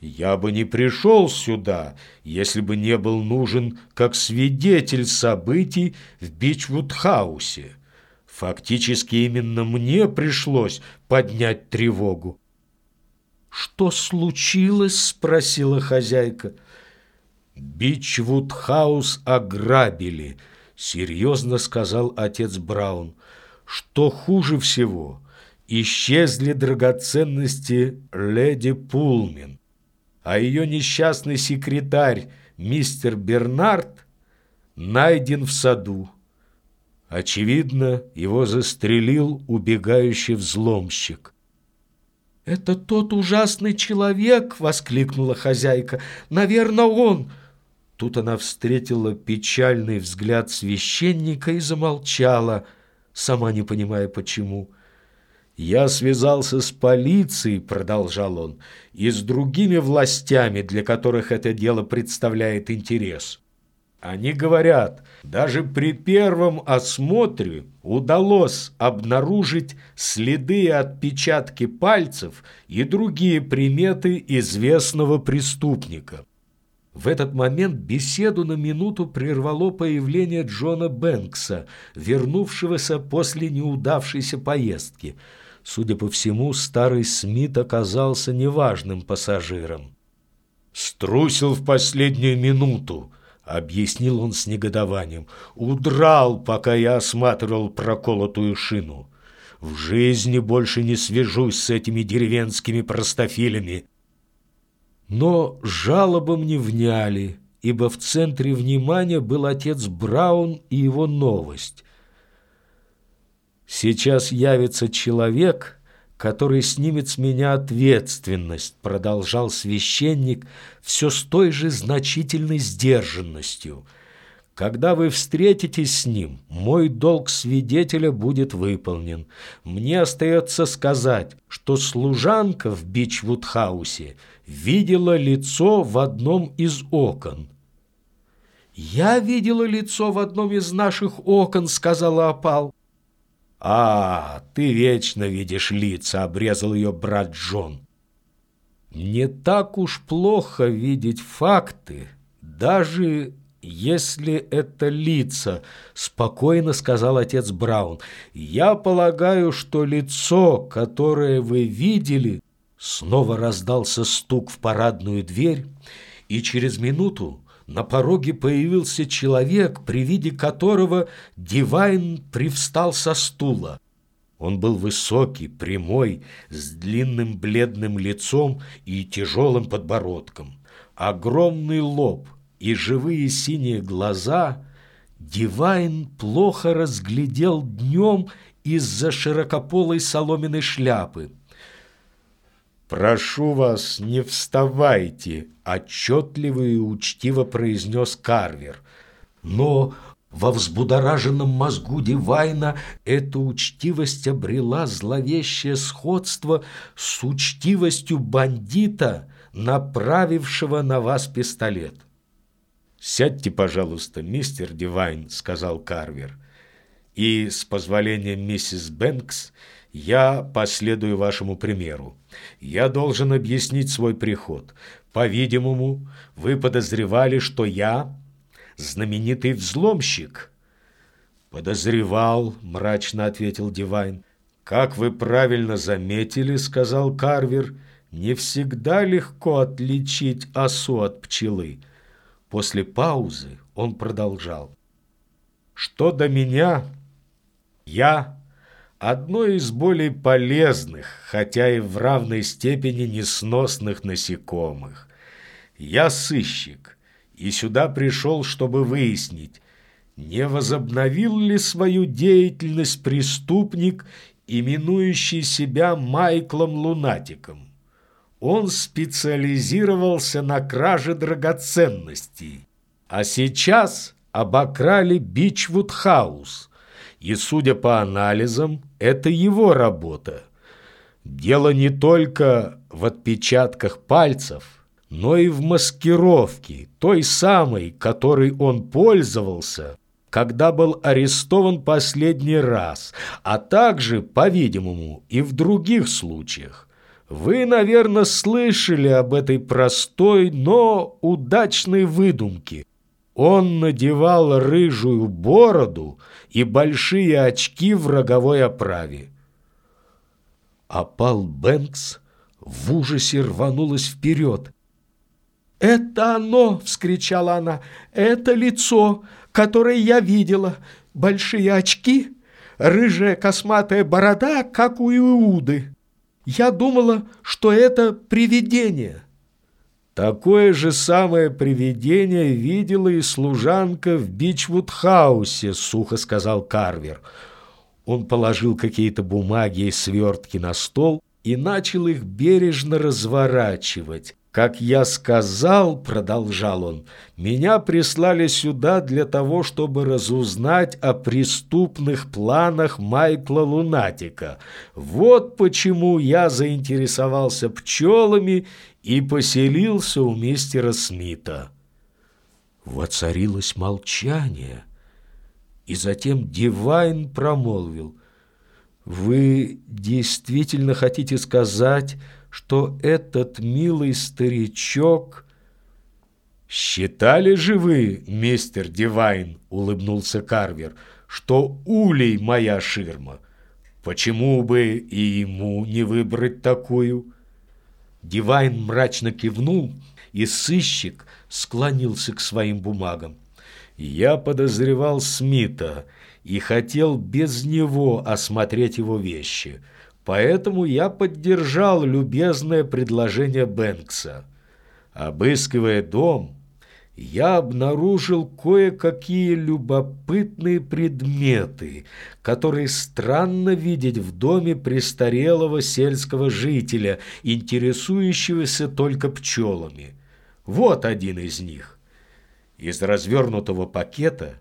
Я бы не пришел сюда, если бы не был нужен как свидетель событий в Бичвуд-хаусе. Фактически именно мне пришлось поднять тревогу. «Что случилось?» — спросила хозяйка. «Бичвуд-хаус ограбили», — серьезно сказал отец Браун. «Что хуже всего, исчезли драгоценности леди Пулмен а ее несчастный секретарь мистер Бернард найден в саду. Очевидно, его застрелил убегающий взломщик. «Это тот ужасный человек!» — воскликнула хозяйка. «Наверное, он!» Тут она встретила печальный взгляд священника и замолчала, сама не понимая, почему. «Я связался с полицией», — продолжал он, — «и с другими властями, для которых это дело представляет интерес. Они говорят, даже при первом осмотре удалось обнаружить следы и отпечатки пальцев и другие приметы известного преступника». В этот момент беседу на минуту прервало появление Джона Бэнкса, вернувшегося после неудавшейся поездки – Судя по всему, старый Смит оказался неважным пассажиром. «Струсил в последнюю минуту», — объяснил он с негодованием. «Удрал, пока я осматривал проколотую шину. В жизни больше не свяжусь с этими деревенскими простофилями». Но жалобам не вняли, ибо в центре внимания был отец Браун и его новость. «Сейчас явится человек, который снимет с меня ответственность», продолжал священник все с той же значительной сдержанностью. «Когда вы встретитесь с ним, мой долг свидетеля будет выполнен. Мне остается сказать, что служанка в Бичвудхаусе видела лицо в одном из окон». «Я видела лицо в одном из наших окон», — сказала Апал. «А, ты вечно видишь лица», — обрезал ее брат Джон. «Не так уж плохо видеть факты, даже если это лица», — спокойно сказал отец Браун. «Я полагаю, что лицо, которое вы видели...» Снова раздался стук в парадную дверь, и через минуту на пороге появился человек, при виде которого Дивайн привстал со стула. Он был высокий, прямой, с длинным бледным лицом и тяжелым подбородком. Огромный лоб и живые синие глаза Дивайн плохо разглядел днем из-за широкополой соломенной шляпы. «Прошу вас, не вставайте», — отчетливо и учтиво произнес Карвер. Но во взбудораженном мозгу Дивайна эта учтивость обрела зловещее сходство с учтивостью бандита, направившего на вас пистолет. «Сядьте, пожалуйста, мистер Дивайн», — сказал Карвер. «И, с позволения миссис Бэнкс, я последую вашему примеру. Я должен объяснить свой приход. По-видимому, вы подозревали, что я знаменитый взломщик. Подозревал, мрачно ответил Дивайн. Как вы правильно заметили, сказал Карвер, не всегда легко отличить осу от пчелы. После паузы он продолжал. Что до меня, я одно из более полезных, хотя и в равной степени несносных насекомых. Я сыщик, и сюда пришел, чтобы выяснить, не возобновил ли свою деятельность преступник, именующий себя Майклом Лунатиком. Он специализировался на краже драгоценностей, а сейчас обокрали Бичвуд-хаус – и, судя по анализам, это его работа. Дело не только в отпечатках пальцев, но и в маскировке, той самой, которой он пользовался, когда был арестован последний раз, а также, по-видимому, и в других случаях. Вы, наверное, слышали об этой простой, но удачной выдумке. Он надевал рыжую бороду и большие очки в роговой оправе. А Пал Бэнкс в ужасе рванулась вперед. «Это оно!» — вскричала она. «Это лицо, которое я видела. Большие очки, рыжая косматая борода, как у Иуды. Я думала, что это привидение». Такое же самое привидение видела и служанка в Бичвуд-хаусе, сухо сказал Карвер. Он положил какие-то бумаги и свертки на стол и начал их бережно разворачивать. «Как я сказал, — продолжал он, — меня прислали сюда для того, чтобы разузнать о преступных планах Майкла Лунатика. Вот почему я заинтересовался пчелами и поселился у мистера Смита». Воцарилось молчание, и затем Дивайн промолвил. «Вы действительно хотите сказать, — что этот милый старичок... «Считали же вы, мистер Дивайн, — улыбнулся Карвер, — что улей моя ширма? Почему бы и ему не выбрать такую?» Дивайн мрачно кивнул, и сыщик склонился к своим бумагам. «Я подозревал Смита и хотел без него осмотреть его вещи». Поэтому я поддержал любезное предложение Бэнкса. Обыскивая дом, я обнаружил кое-какие любопытные предметы, которые странно видеть в доме престарелого сельского жителя, интересующегося только пчелами. Вот один из них. Из развернутого пакета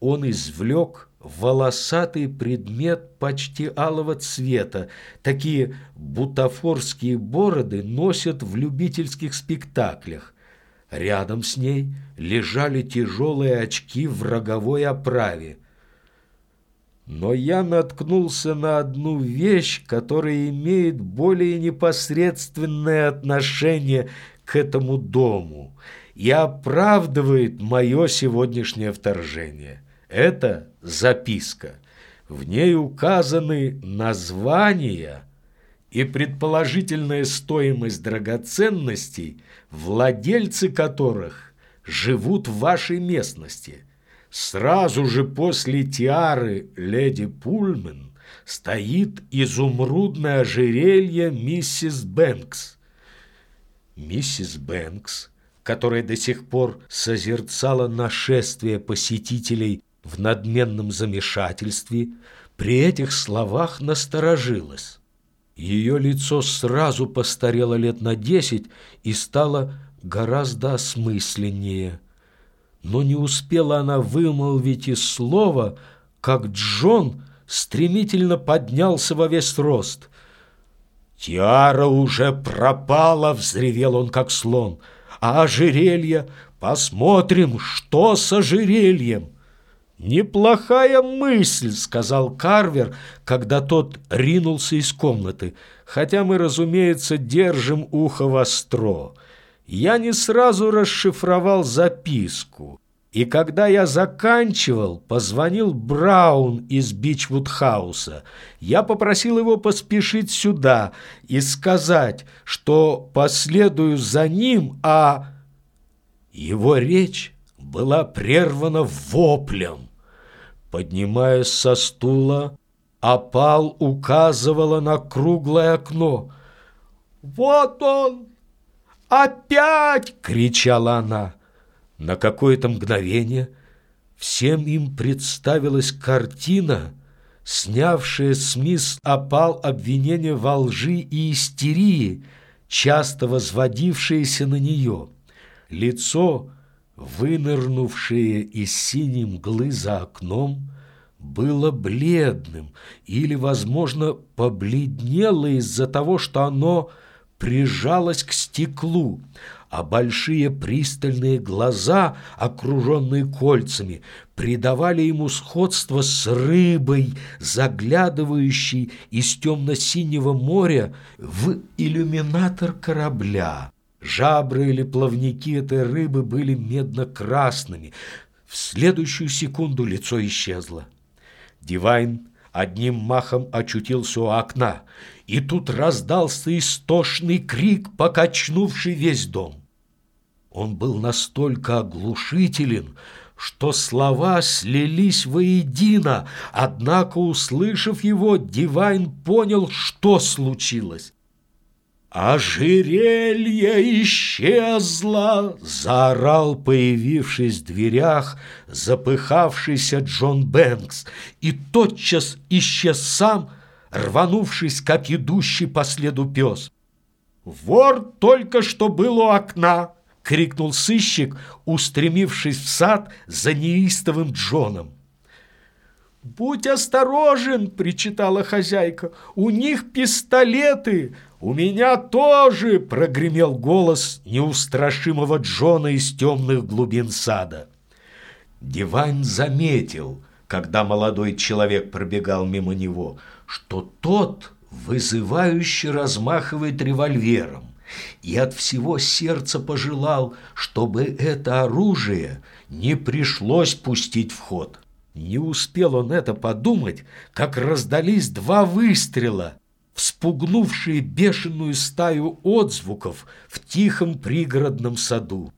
он извлек волосатый предмет почти алого цвета. Такие бутафорские бороды носят в любительских спектаклях. Рядом с ней лежали тяжелые очки в роговой оправе. Но я наткнулся на одну вещь, которая имеет более непосредственное отношение к этому дому и оправдывает мое сегодняшнее вторжение. Это записка. В ней указаны названия и предположительная стоимость драгоценностей, владельцы которых живут в вашей местности. Сразу же после тиары леди Пульмен стоит изумрудное ожерелье миссис Бэнкс. Миссис Бэнкс, которая до сих пор созерцала нашествие посетителей в надменном замешательстве, при этих словах насторожилась. Ее лицо сразу постарело лет на десять и стало гораздо осмысленнее. Но не успела она вымолвить и слова, как Джон стремительно поднялся во весь рост. «Тиара уже пропала!» — взревел он, как слон. «А ожерелье? Посмотрим, что с ожерельем!» «Неплохая мысль», — сказал Карвер, когда тот ринулся из комнаты, хотя мы, разумеется, держим ухо востро. Я не сразу расшифровал записку, и когда я заканчивал, позвонил Браун из Бичвуд-хауса. Я попросил его поспешить сюда и сказать, что последую за ним, а... Его речь была прервана воплем. Поднимаясь со стула, опал указывала на круглое окно. «Вот он! Опять!» — кричала она. На какое-то мгновение всем им представилась картина, снявшая с мисс Опал обвинение во лжи и истерии, часто возводившееся на нее. Лицо вынырнувшее из синей мглы за окном, было бледным или, возможно, побледнело из-за того, что оно прижалось к стеклу, а большие пристальные глаза, окруженные кольцами, придавали ему сходство с рыбой, заглядывающей из темно-синего моря в иллюминатор корабля. Жабры или плавники этой рыбы были медно-красными. В следующую секунду лицо исчезло. Дивайн одним махом очутился у окна, и тут раздался истошный крик, покачнувший весь дом. Он был настолько оглушителен, что слова слились воедино, однако, услышав его, Дивайн понял, что случилось. «Ожерелье исчезло!» — заорал, появившись в дверях, запыхавшийся Джон Бэнкс, и тотчас исчез сам, рванувшись, как идущий по следу пес. «Вор только что был у окна!» — крикнул сыщик, устремившись в сад за неистовым Джоном. «Будь осторожен!» — причитала хозяйка. «У них пистолеты!» «У меня тоже!» — прогремел голос неустрашимого Джона из темных глубин сада. Дивайн заметил, когда молодой человек пробегал мимо него, что тот вызывающе размахивает револьвером, и от всего сердца пожелал, чтобы это оружие не пришлось пустить в ход. Не успел он это подумать, как раздались два выстрела — вспугнувшие бешеную стаю отзвуков в тихом пригородном саду.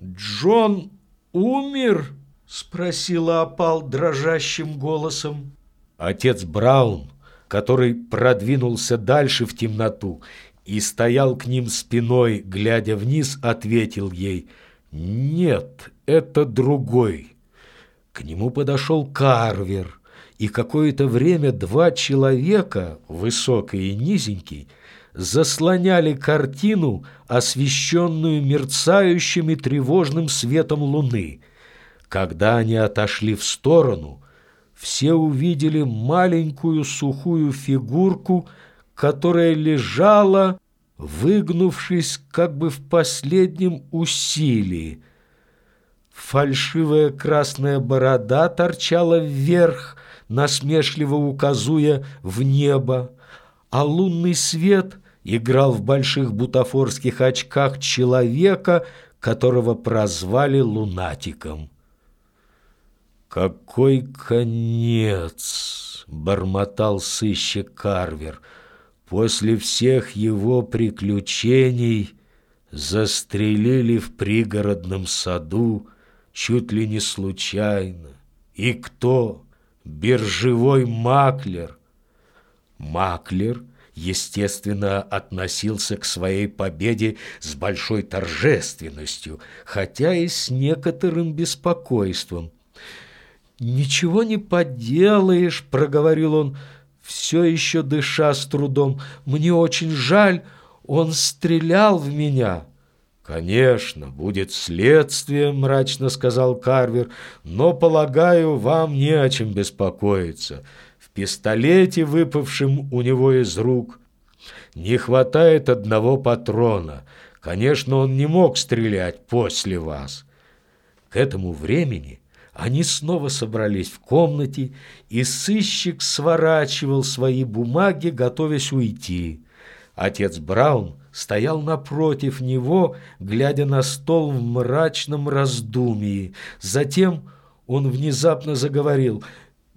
«Джон умер?» — спросила опал дрожащим голосом. Отец Браун, который продвинулся дальше в темноту и стоял к ним спиной, глядя вниз, ответил ей «Нет, это другой». К нему подошел Карвер, и какое-то время два человека, высокий и низенький, заслоняли картину, освещенную мерцающим и тревожным светом луны. Когда они отошли в сторону, все увидели маленькую сухую фигурку, которая лежала, выгнувшись как бы в последнем усилии. Фальшивая красная борода торчала вверх, насмешливо указуя в небо, а лунный свет играл в больших бутафорских очках человека, которого прозвали лунатиком. «Какой конец!» — бормотал сыщик Карвер. «После всех его приключений застрелили в пригородном саду чуть ли не случайно. И кто?» биржевой маклер. Маклер, естественно, относился к своей победе с большой торжественностью, хотя и с некоторым беспокойством. «Ничего не поделаешь», — проговорил он, все еще дыша с трудом. «Мне очень жаль, он стрелял в меня». «Конечно, будет следствие», — мрачно сказал Карвер, «но, полагаю, вам не о чем беспокоиться. В пистолете, выпавшем у него из рук, не хватает одного патрона. Конечно, он не мог стрелять после вас». К этому времени они снова собрались в комнате, и сыщик сворачивал свои бумаги, готовясь уйти. Отец Браун стоял напротив него, глядя на стол в мрачном раздумии. Затем он внезапно заговорил.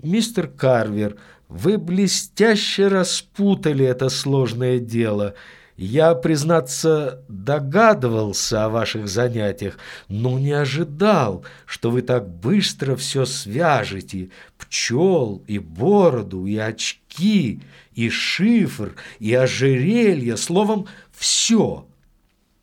«Мистер Карвер, вы блестяще распутали это сложное дело». Я, признаться, догадывался о ваших занятиях, но не ожидал, что вы так быстро все свяжете. Пчел и бороду, и очки, и шифр, и ожерелье, словом, все.